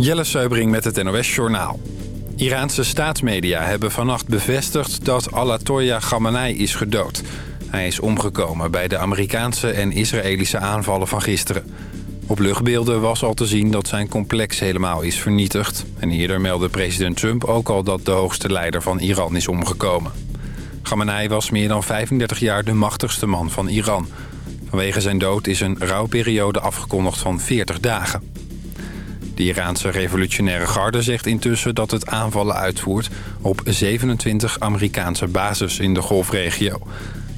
Jelle Seubring met het NOS Journaal. Iraanse staatsmedia hebben vannacht bevestigd dat Alatoya Khamenei is gedood. Hij is omgekomen bij de Amerikaanse en Israëlische aanvallen van gisteren. Op luchtbeelden was al te zien dat zijn complex helemaal is vernietigd. En eerder meldde president Trump ook al dat de hoogste leider van Iran is omgekomen. Khamenei was meer dan 35 jaar de machtigste man van Iran. Vanwege zijn dood is een rouwperiode afgekondigd van 40 dagen. De Iraanse revolutionaire garde zegt intussen dat het aanvallen uitvoert... op 27 Amerikaanse bases in de golfregio.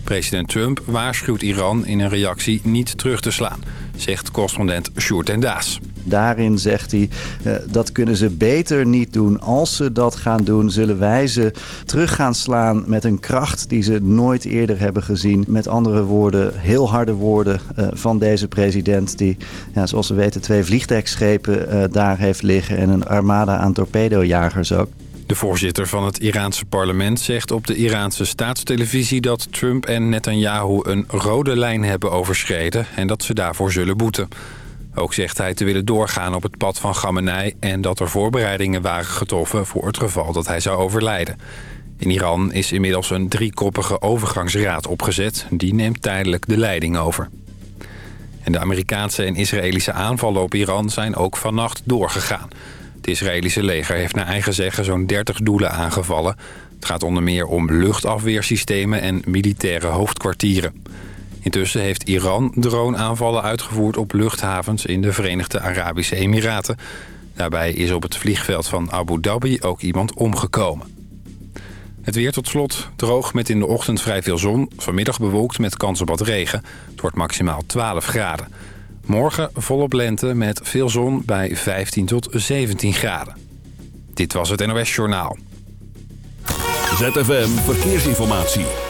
President Trump waarschuwt Iran in een reactie niet terug te slaan... zegt correspondent Sjoerd en Daas. Daarin zegt hij, uh, dat kunnen ze beter niet doen. Als ze dat gaan doen, zullen wij ze terug gaan slaan met een kracht die ze nooit eerder hebben gezien. Met andere woorden, heel harde woorden uh, van deze president die, ja, zoals we weten, twee vliegdekschepen uh, daar heeft liggen en een armada aan torpedojagers ook. De voorzitter van het Iraanse parlement zegt op de Iraanse staatstelevisie... dat Trump en Netanyahu een rode lijn hebben overschreden... en dat ze daarvoor zullen boeten. Ook zegt hij te willen doorgaan op het pad van Khamenei... en dat er voorbereidingen waren getroffen voor het geval dat hij zou overlijden. In Iran is inmiddels een driekoppige overgangsraad opgezet. Die neemt tijdelijk de leiding over. En de Amerikaanse en Israëlische aanvallen op Iran zijn ook vannacht doorgegaan. Het Israëlische leger heeft naar eigen zeggen zo'n 30 doelen aangevallen. Het gaat onder meer om luchtafweersystemen en militaire hoofdkwartieren. Intussen heeft Iran droneaanvallen uitgevoerd op luchthavens in de Verenigde Arabische Emiraten. Daarbij is op het vliegveld van Abu Dhabi ook iemand omgekomen. Het weer tot slot droog met in de ochtend vrij veel zon. Vanmiddag bewolkt met kans op wat regen. Het wordt maximaal 12 graden. Morgen volop lente met veel zon bij 15 tot 17 graden. Dit was het NOS Journaal. ZFM Verkeersinformatie.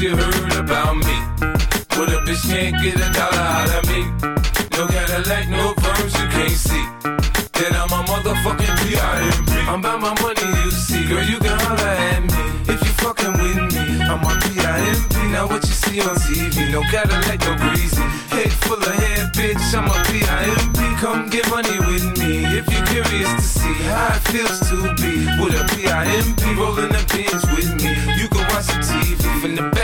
You heard about me. But a bitch can't get a dollar out of me. No Cadillac, no perms, you can't see. Then I'm a motherfucking P.I.M.P. I'm about my money, you see. Girl, you can holler at me. If you fucking with me, I'm a P.I.M.P. Now what you see on TV, no Cadillac, no greasy. Head full of hair, bitch, I'm a P.I.M.P. Come get money with me. If you're curious to see how it feels to be with a P.I.M.P. rolling the pins with me. You can watch the TV from the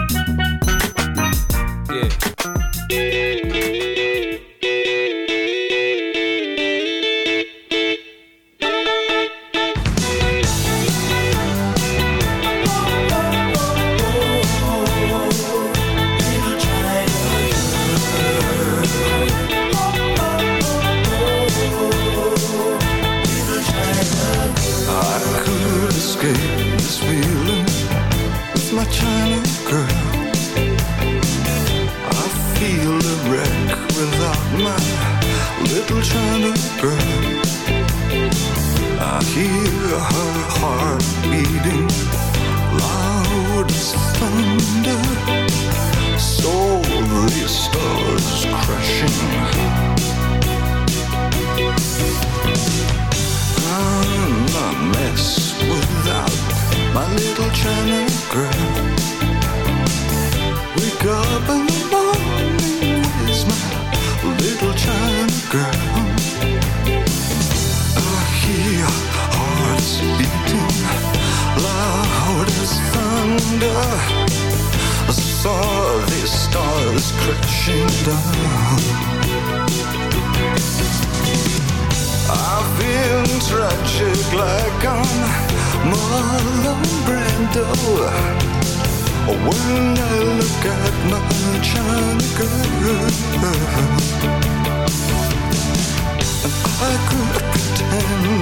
yeah. Little China girl. I hear her heart beating loud as thunder. So the stars crashing. I'm a mess without my little China girl. Wake up in the morning, where's my little China girl? I've been tragic like I'm Marlon Brando. When I look at my I could pretend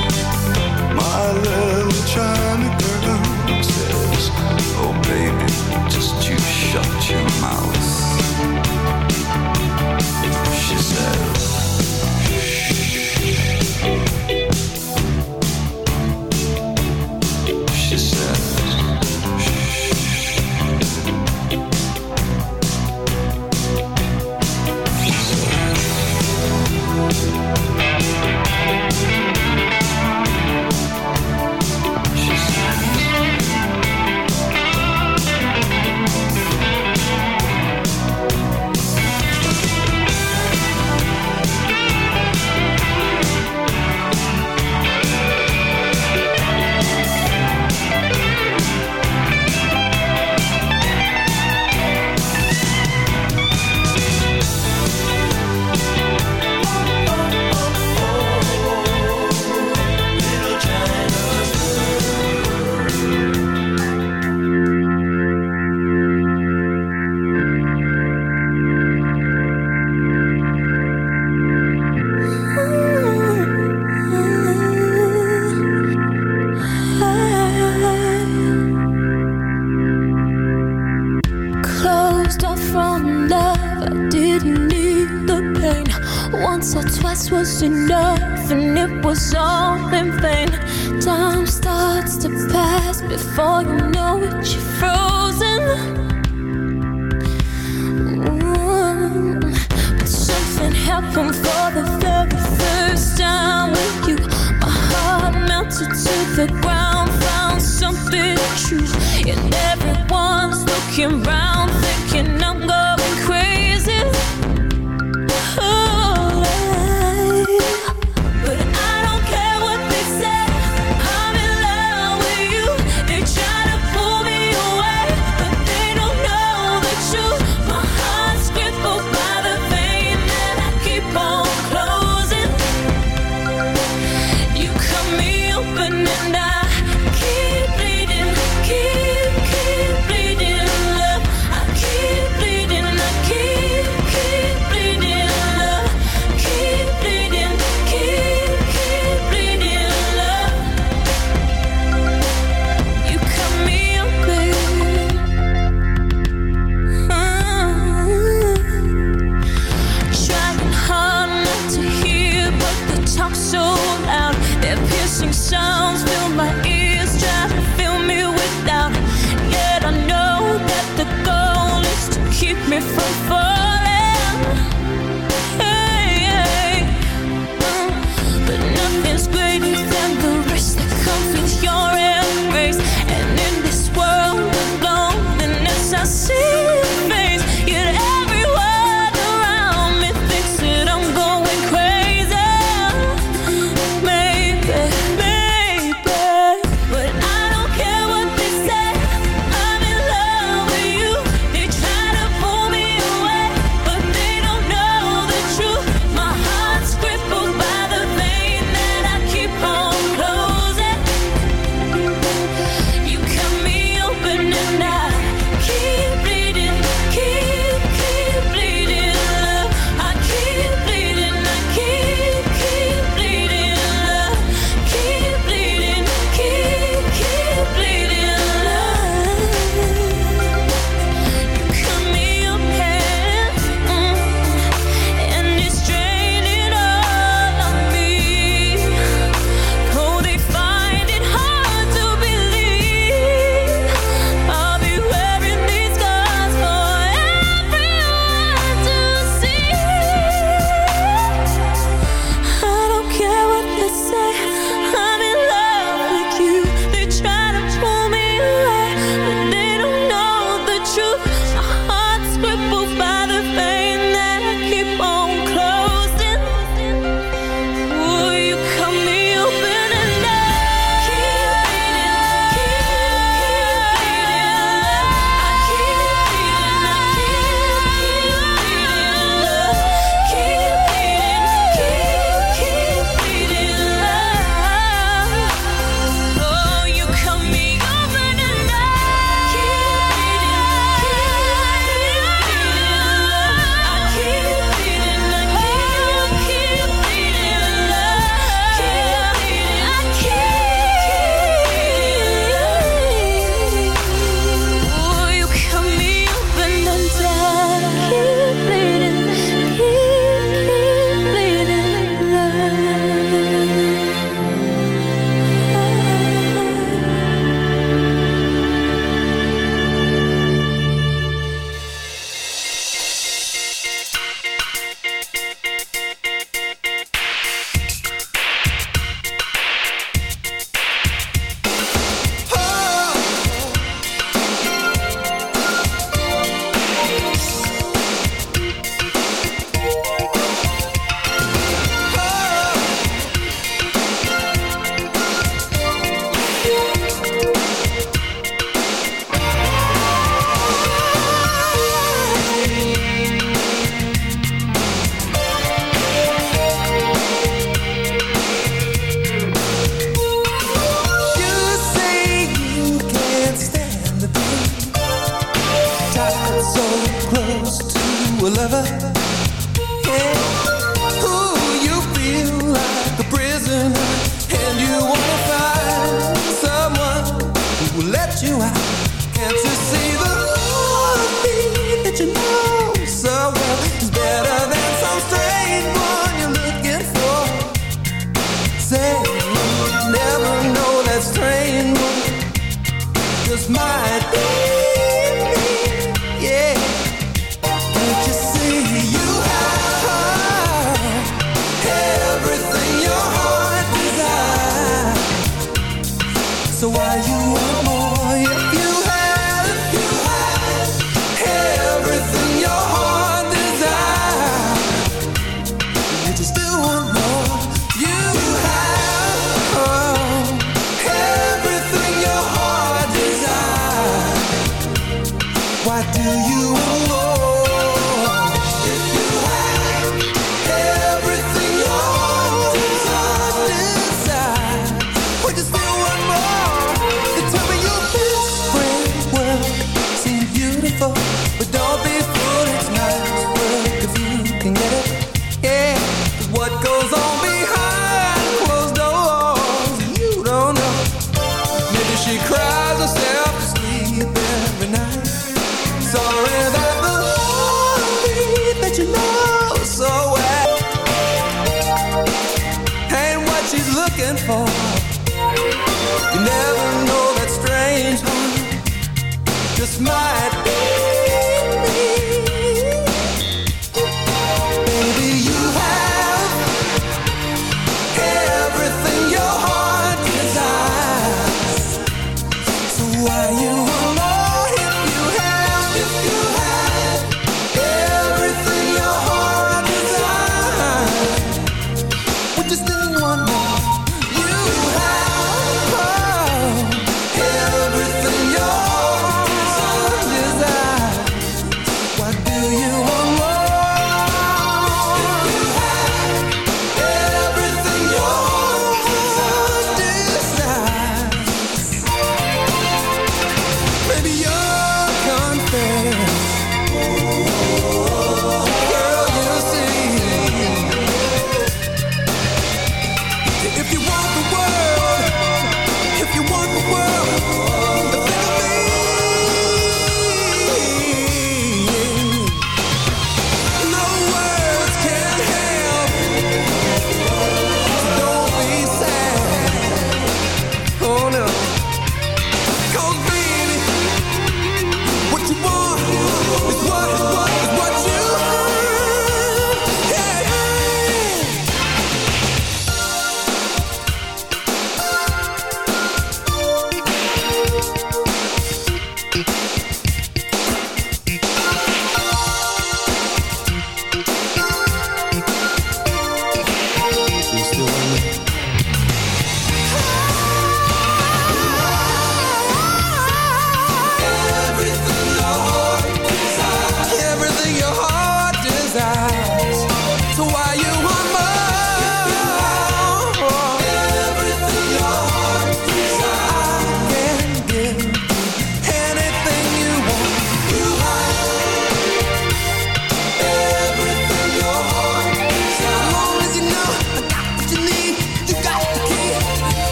for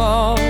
ball.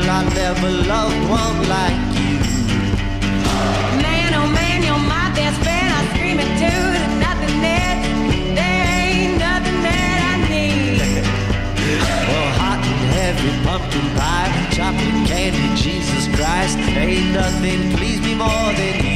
girl I never loved one like you. Man, oh man, you're my best friend. I'm screaming too. There's nothing that there ain't nothing that I need. well, hot and heavy, pumpkin pie, chocolate candy, Jesus Christ, ain't nothing please me more than you.